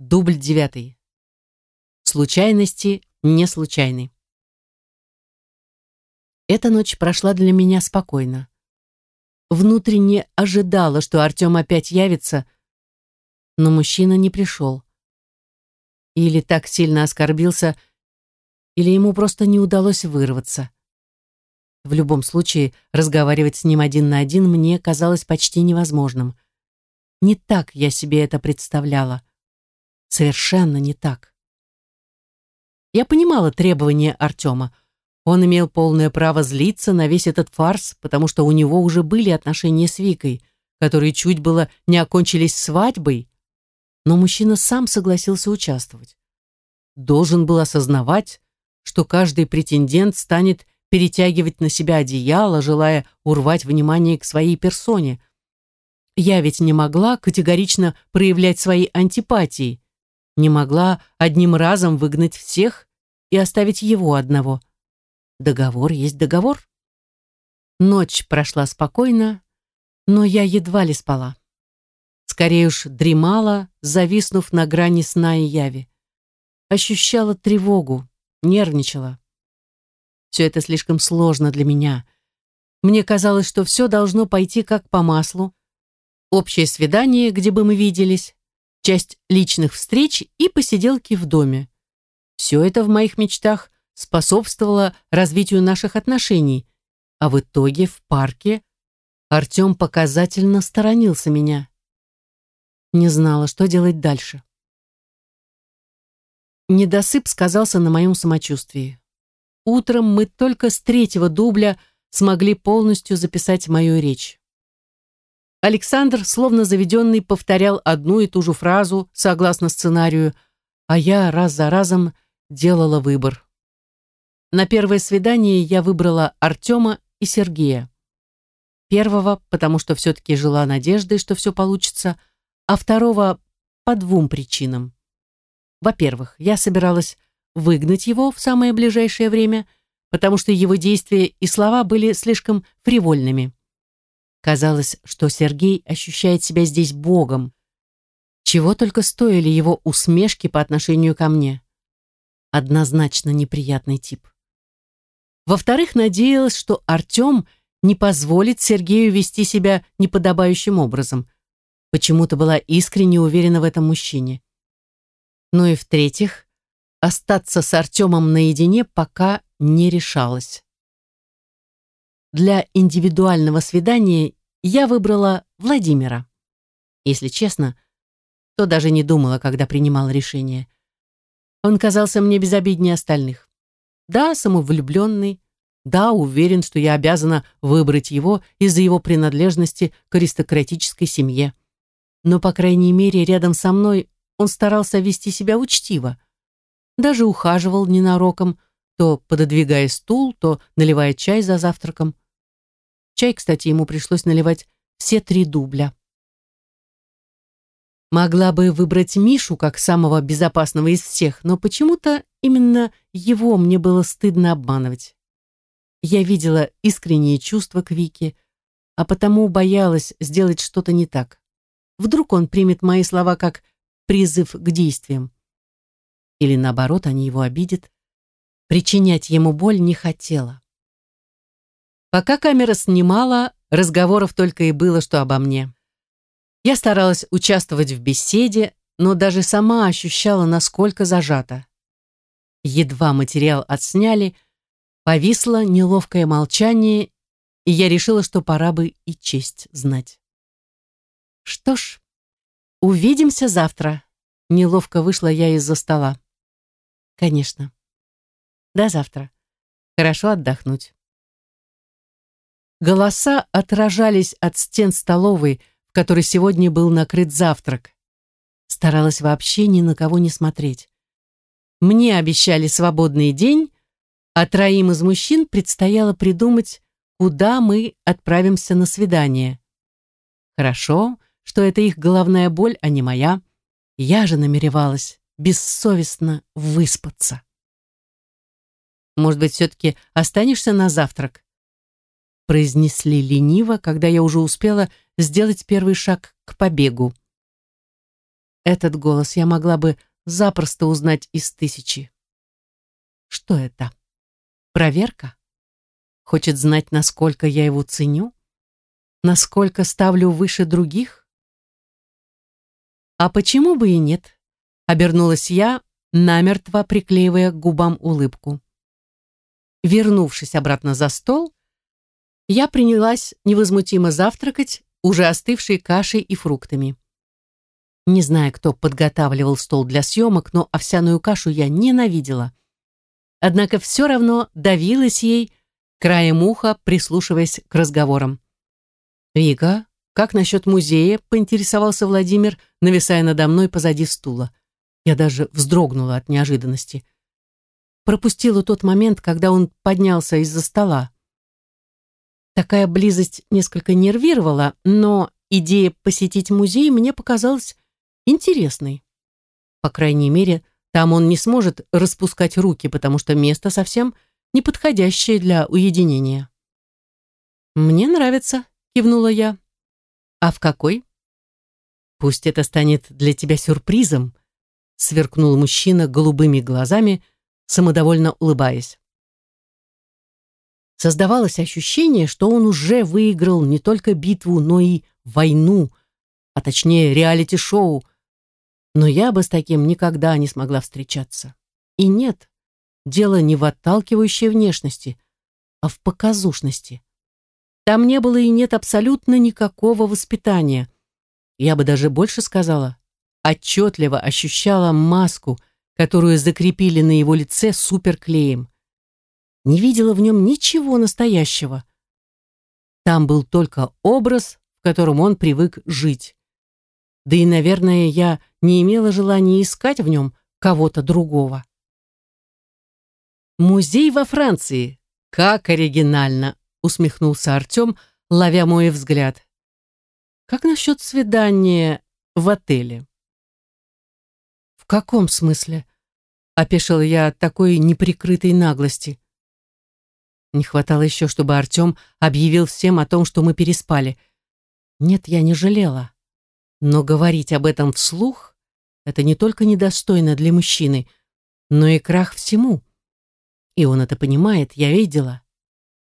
Дубль девятый. Случайности не случайны. Эта ночь прошла для меня спокойно. Внутренне ожидала, что Артем опять явится, но мужчина не пришел. Или так сильно оскорбился, или ему просто не удалось вырваться. В любом случае, разговаривать с ним один на один мне казалось почти невозможным. Не так я себе это представляла. Совершенно не так. Я понимала требования Артема. Он имел полное право злиться на весь этот фарс, потому что у него уже были отношения с Викой, которые чуть было не окончились свадьбой, но мужчина сам согласился участвовать. Должен был осознавать, что каждый претендент станет перетягивать на себя одеяло, желая урвать внимание к своей персоне. Я ведь не могла категорично проявлять свои антипатии, не могла одним разом выгнать всех и оставить его одного. Договор есть договор. Ночь прошла спокойно, но я едва ли спала. Скорее уж дремала, зависнув на грани сна и яви. Ощущала тревогу, нервничала. Все это слишком сложно для меня. Мне казалось, что все должно пойти как по маслу. Общее свидание, где бы мы виделись, часть личных встреч и посиделки в доме. Все это в моих мечтах способствовало развитию наших отношений, а в итоге в парке Артем показательно сторонился меня. Не знала, что делать дальше. Недосып сказался на моем самочувствии. Утром мы только с третьего дубля смогли полностью записать мою речь. Александр, словно заведенный, повторял одну и ту же фразу согласно сценарию, а я раз за разом делала выбор. На первое свидание я выбрала Артема и Сергея. Первого, потому что все-таки жила надеждой, что все получится, а второго по двум причинам. Во-первых, я собиралась выгнать его в самое ближайшее время, потому что его действия и слова были слишком фривольными. Казалось, что Сергей ощущает себя здесь богом. Чего только стоили его усмешки по отношению ко мне. Однозначно неприятный тип. Во-вторых, надеялась, что Артем не позволит Сергею вести себя неподобающим образом. Почему-то была искренне уверена в этом мужчине. Ну и в-третьих, остаться с Артемом наедине пока не решалась. Для индивидуального свидания я выбрала Владимира. Если честно, то даже не думала, когда принимала решение. Он казался мне безобиднее остальных. Да, самовлюбленный, да, уверен, что я обязана выбрать его из-за его принадлежности к аристократической семье. Но, по крайней мере, рядом со мной он старался вести себя учтиво. Даже ухаживал ненароком, то пододвигая стул, то наливая чай за завтраком. Чай, кстати, ему пришлось наливать все три дубля. Могла бы выбрать Мишу как самого безопасного из всех, но почему-то именно его мне было стыдно обманывать. Я видела искренние чувства к Вике, а потому боялась сделать что-то не так. Вдруг он примет мои слова как призыв к действиям. Или наоборот, они его обидят. Причинять ему боль не хотела. Пока камера снимала, разговоров только и было, что обо мне. Я старалась участвовать в беседе, но даже сама ощущала, насколько зажата. Едва материал отсняли, повисло неловкое молчание, и я решила, что пора бы и честь знать. Что ж, увидимся завтра. Неловко вышла я из-за стола. Конечно. До завтра. Хорошо отдохнуть. Голоса отражались от стен столовой, в которой сегодня был накрыт завтрак. Старалась вообще ни на кого не смотреть. Мне обещали свободный день, а троим из мужчин предстояло придумать, куда мы отправимся на свидание. Хорошо, что это их головная боль, а не моя. Я же намеревалась бессовестно выспаться. Может быть, все-таки останешься на завтрак? Произнесли лениво, когда я уже успела сделать первый шаг к побегу. этот голос я могла бы запросто узнать из тысячи. Что это? Проверка? Хочет знать, насколько я его ценю? Насколько ставлю выше других? А почему бы и нет? Обернулась я, намертво приклеивая к губам улыбку. Вернувшись обратно за стол, я принялась невозмутимо завтракать уже остывшей кашей и фруктами. Не знаю, кто подготавливал стол для съемок, но овсяную кашу я ненавидела. Однако все равно давилась ей, краем уха прислушиваясь к разговорам. «Вика, как насчет музея?» — поинтересовался Владимир, нависая надо мной позади стула. Я даже вздрогнула от неожиданности. Пропустила тот момент, когда он поднялся из-за стола. Такая близость несколько нервировала, но идея посетить музей мне показалась интересной. По крайней мере, там он не сможет распускать руки, потому что место совсем неподходящее для уединения. «Мне нравится», — кивнула я. «А в какой?» «Пусть это станет для тебя сюрпризом», — сверкнул мужчина голубыми глазами, самодовольно улыбаясь. Создавалось ощущение, что он уже выиграл не только битву, но и войну, а точнее реалити-шоу, но я бы с таким никогда не смогла встречаться. И нет, дело не в отталкивающей внешности, а в показушности. Там не было и нет абсолютно никакого воспитания. Я бы даже больше сказала, отчетливо ощущала маску, которую закрепили на его лице суперклеем. Не видела в нем ничего настоящего. Там был только образ, в котором он привык жить. Да и, наверное, я не имела желания искать в нем кого-то другого. «Музей во Франции! Как оригинально!» — усмехнулся Артем, ловя мой взгляд. «Как насчет свидания в отеле?» «В каком смысле?» — опешила я от такой неприкрытой наглости. Не хватало еще, чтобы Артем объявил всем о том, что мы переспали. Нет, я не жалела. Но говорить об этом вслух — это не только недостойно для мужчины, но и крах всему. И он это понимает, я видела.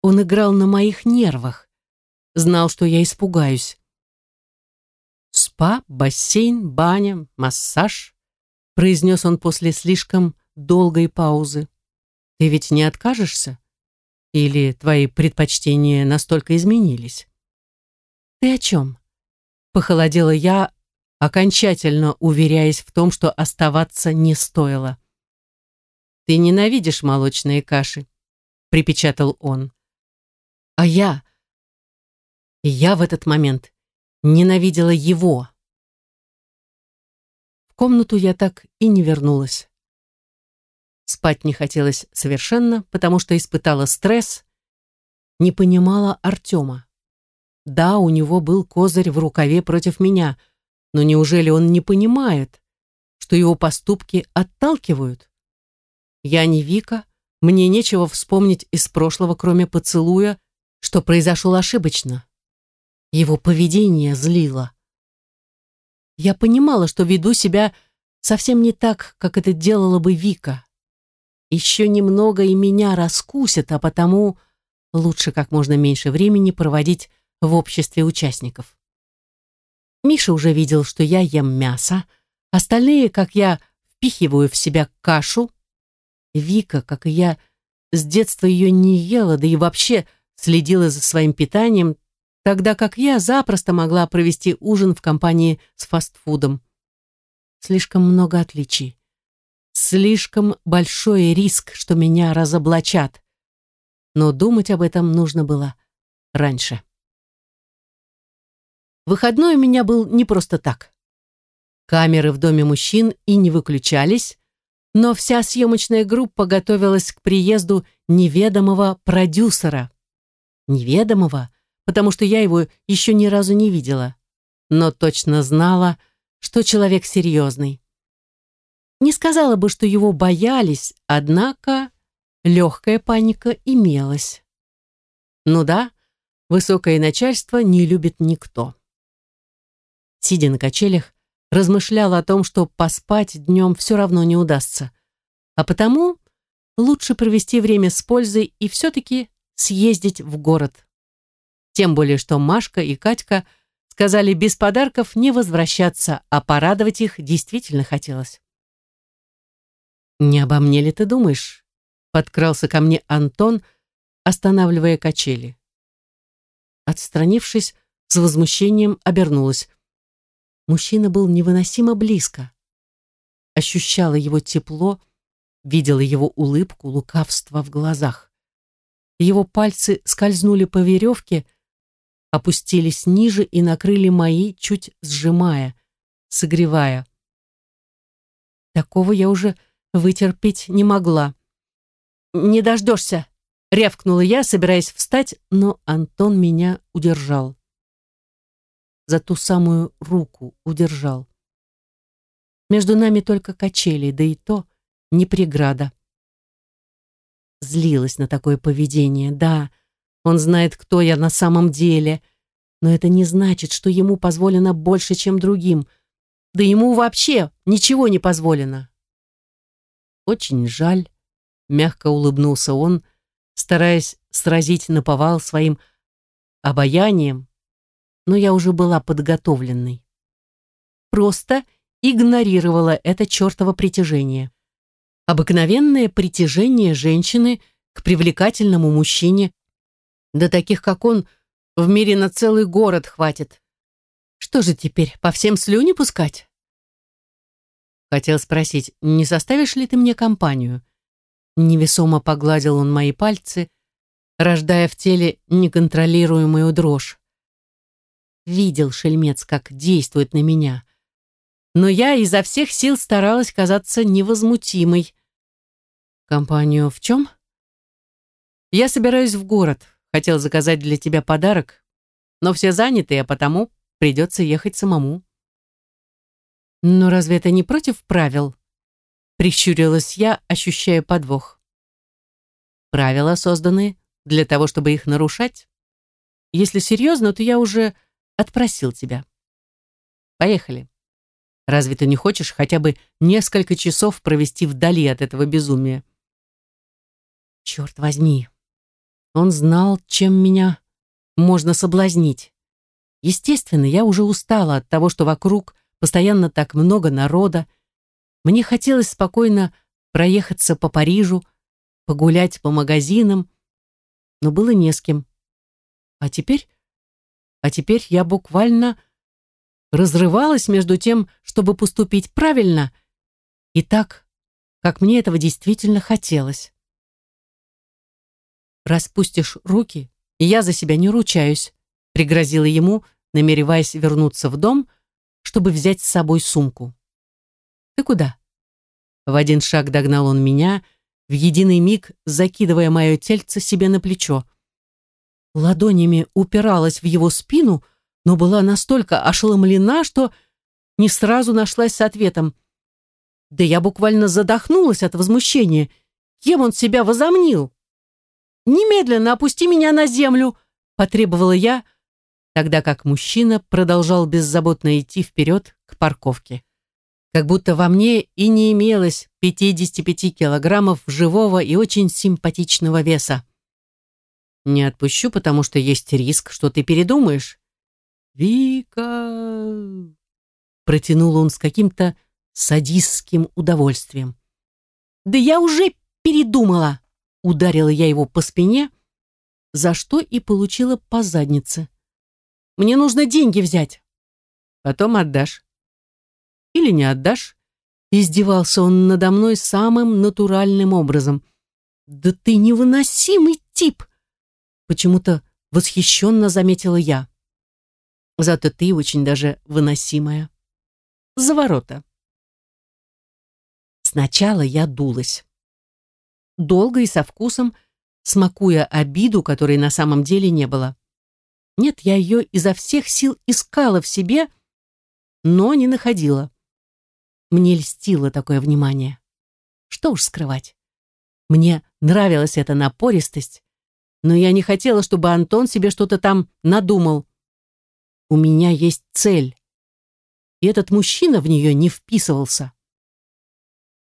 Он играл на моих нервах. Знал, что я испугаюсь. «Спа, бассейн, баня, массаж», — произнес он после слишком долгой паузы. «Ты ведь не откажешься? Или твои предпочтения настолько изменились?» «Ты о чем?» Похолодела я, окончательно уверяясь в том, что оставаться не стоило. «Ты ненавидишь молочные каши», — припечатал он. «А я...» я в этот момент ненавидела его. В комнату я так и не вернулась. Спать не хотелось совершенно, потому что испытала стресс, не понимала Артема. Да, у него был козырь в рукаве против меня, но неужели он не понимает, что его поступки отталкивают? Я не Вика, мне нечего вспомнить из прошлого, кроме поцелуя, что произошел ошибочно. Его поведение злило. Я понимала, что веду себя совсем не так, как это делала бы Вика. Еще немного и меня раскусят, а потому лучше как можно меньше времени проводить в обществе участников. Миша уже видел, что я ем мясо, остальные, как я, впихиваю в себя кашу. Вика, как и я, с детства ее не ела, да и вообще следила за своим питанием, тогда как я запросто могла провести ужин в компании с фастфудом. Слишком много отличий. Слишком большой риск, что меня разоблачат. Но думать об этом нужно было раньше. Выходной у меня был не просто так. Камеры в доме мужчин и не выключались, но вся съемочная группа готовилась к приезду неведомого продюсера. Неведомого, потому что я его еще ни разу не видела, но точно знала, что человек серьезный. Не сказала бы, что его боялись, однако легкая паника имелась. Ну да, высокое начальство не любит никто. Сидя на качелях, размышляла о том, что поспать днем все равно не удастся. А потому лучше провести время с пользой и все-таки съездить в город. Тем более, что Машка и Катька сказали без подарков не возвращаться, а порадовать их действительно хотелось. «Не обо мне ли ты думаешь?» Подкрался ко мне Антон, останавливая качели. Отстранившись, с возмущением обернулась. Мужчина был невыносимо близко. Ощущала его тепло, видела его улыбку, лукавство в глазах. Его пальцы скользнули по веревке, опустились ниже и накрыли мои, чуть сжимая, согревая. Такого я уже вытерпеть не могла. «Не дождешься!» — рявкнула я, собираясь встать, но Антон меня удержал. За ту самую руку удержал. Между нами только качели, да и то не преграда. Злилась на такое поведение, да, он знает, кто я на самом деле, но это не значит, что ему позволено больше, чем другим. Да ему вообще ничего не позволено. Очень жаль, мягко улыбнулся он, стараясь сразить наповал своим обаянием, но я уже была подготовленной. Просто игнорировала это чертово притяжение. Обыкновенное притяжение женщины к привлекательному мужчине, да таких, как он, в мире на целый город хватит. Что же теперь, по всем слюни пускать? Хотел спросить, не составишь ли ты мне компанию? Невесомо погладил он мои пальцы, рождая в теле неконтролируемую дрожь. Видел шельмец, как действует на меня. Но я изо всех сил старалась казаться невозмутимой. Компанию в чем? Я собираюсь в город. Хотел заказать для тебя подарок, но все заняты, а потому придется ехать самому. «Но разве это не против правил?» Прищурилась я, ощущая подвох. «Правила созданы для того, чтобы их нарушать. Если серьезно, то я уже отпросил тебя. Поехали. Разве ты не хочешь хотя бы несколько часов провести вдали от этого безумия?» Черт возьми, он знал, чем меня можно соблазнить. Естественно, я уже устала от того, что вокруг постоянно так много народа. Мне хотелось спокойно проехаться по Парижу, погулять по магазинам, но было не с кем. А теперь... А теперь я буквально разрывалась между тем, чтобы поступить правильно, и так, как мне этого действительно хотелось. «Распустишь руки, и я за себя не ручаюсь», пригрозила ему, намереваясь вернуться в дом, — чтобы взять с собой сумку. «Ты куда?» В один шаг догнал он меня, в единый миг закидывая мое тельце себе на плечо. Ладонями упиралась в его спину, но была настолько ошеломлена, что не сразу нашлась с ответом. Да я буквально задохнулась от возмущения. Кем он себя возомнил? «Немедленно опусти меня на землю!» — потребовала я, тогда как мужчина продолжал беззаботно идти вперед к парковке. Как будто во мне и не имелось 55 килограммов живого и очень симпатичного веса. Не отпущу, потому что есть риск, что ты передумаешь. «Вика!» Протянул он с каким-то садистским удовольствием. «Да я уже передумала!» Ударила я его по спине, за что и получила по заднице. Мне нужно деньги взять. Потом отдашь. Или не отдашь. Издевался он надо мной самым натуральным образом. Да ты невыносимый тип! Почему-то восхищенно заметила я. Зато ты очень даже выносимая. За ворота. Сначала я дулась. Долго и со вкусом, смакуя обиду, которой на самом деле не было. Нет, я ее изо всех сил искала в себе, но не находила. Мне льстило такое внимание. Что уж скрывать. Мне нравилась эта напористость, но я не хотела, чтобы Антон себе что-то там надумал. У меня есть цель. и этот мужчина в нее не вписывался.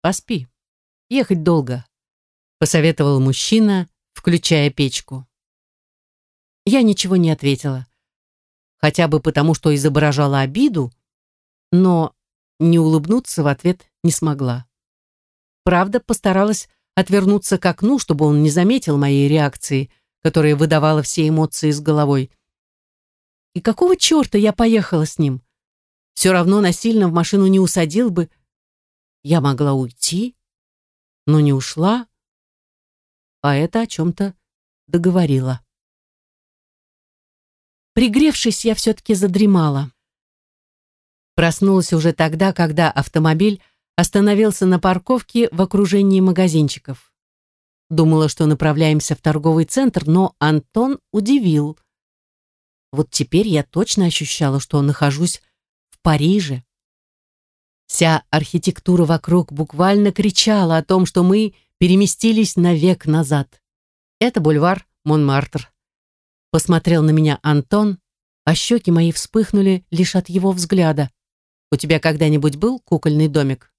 «Поспи, ехать долго», — посоветовал мужчина, включая печку. Я ничего не ответила, хотя бы потому, что изображала обиду, но не улыбнуться в ответ не смогла. Правда, постаралась отвернуться к окну, чтобы он не заметил моей реакции, которая выдавала все эмоции с головой. И какого черта я поехала с ним? Все равно насильно в машину не усадил бы. Я могла уйти, но не ушла, а это о чем-то договорила. Пригревшись, я все-таки задремала. Проснулась уже тогда, когда автомобиль остановился на парковке в окружении магазинчиков. Думала, что направляемся в торговый центр, но Антон удивил. Вот теперь я точно ощущала, что нахожусь в Париже. Вся архитектура вокруг буквально кричала о том, что мы переместились на век назад. Это бульвар Монмартр. Посмотрел на меня Антон, а щеки мои вспыхнули лишь от его взгляда. «У тебя когда-нибудь был кукольный домик?»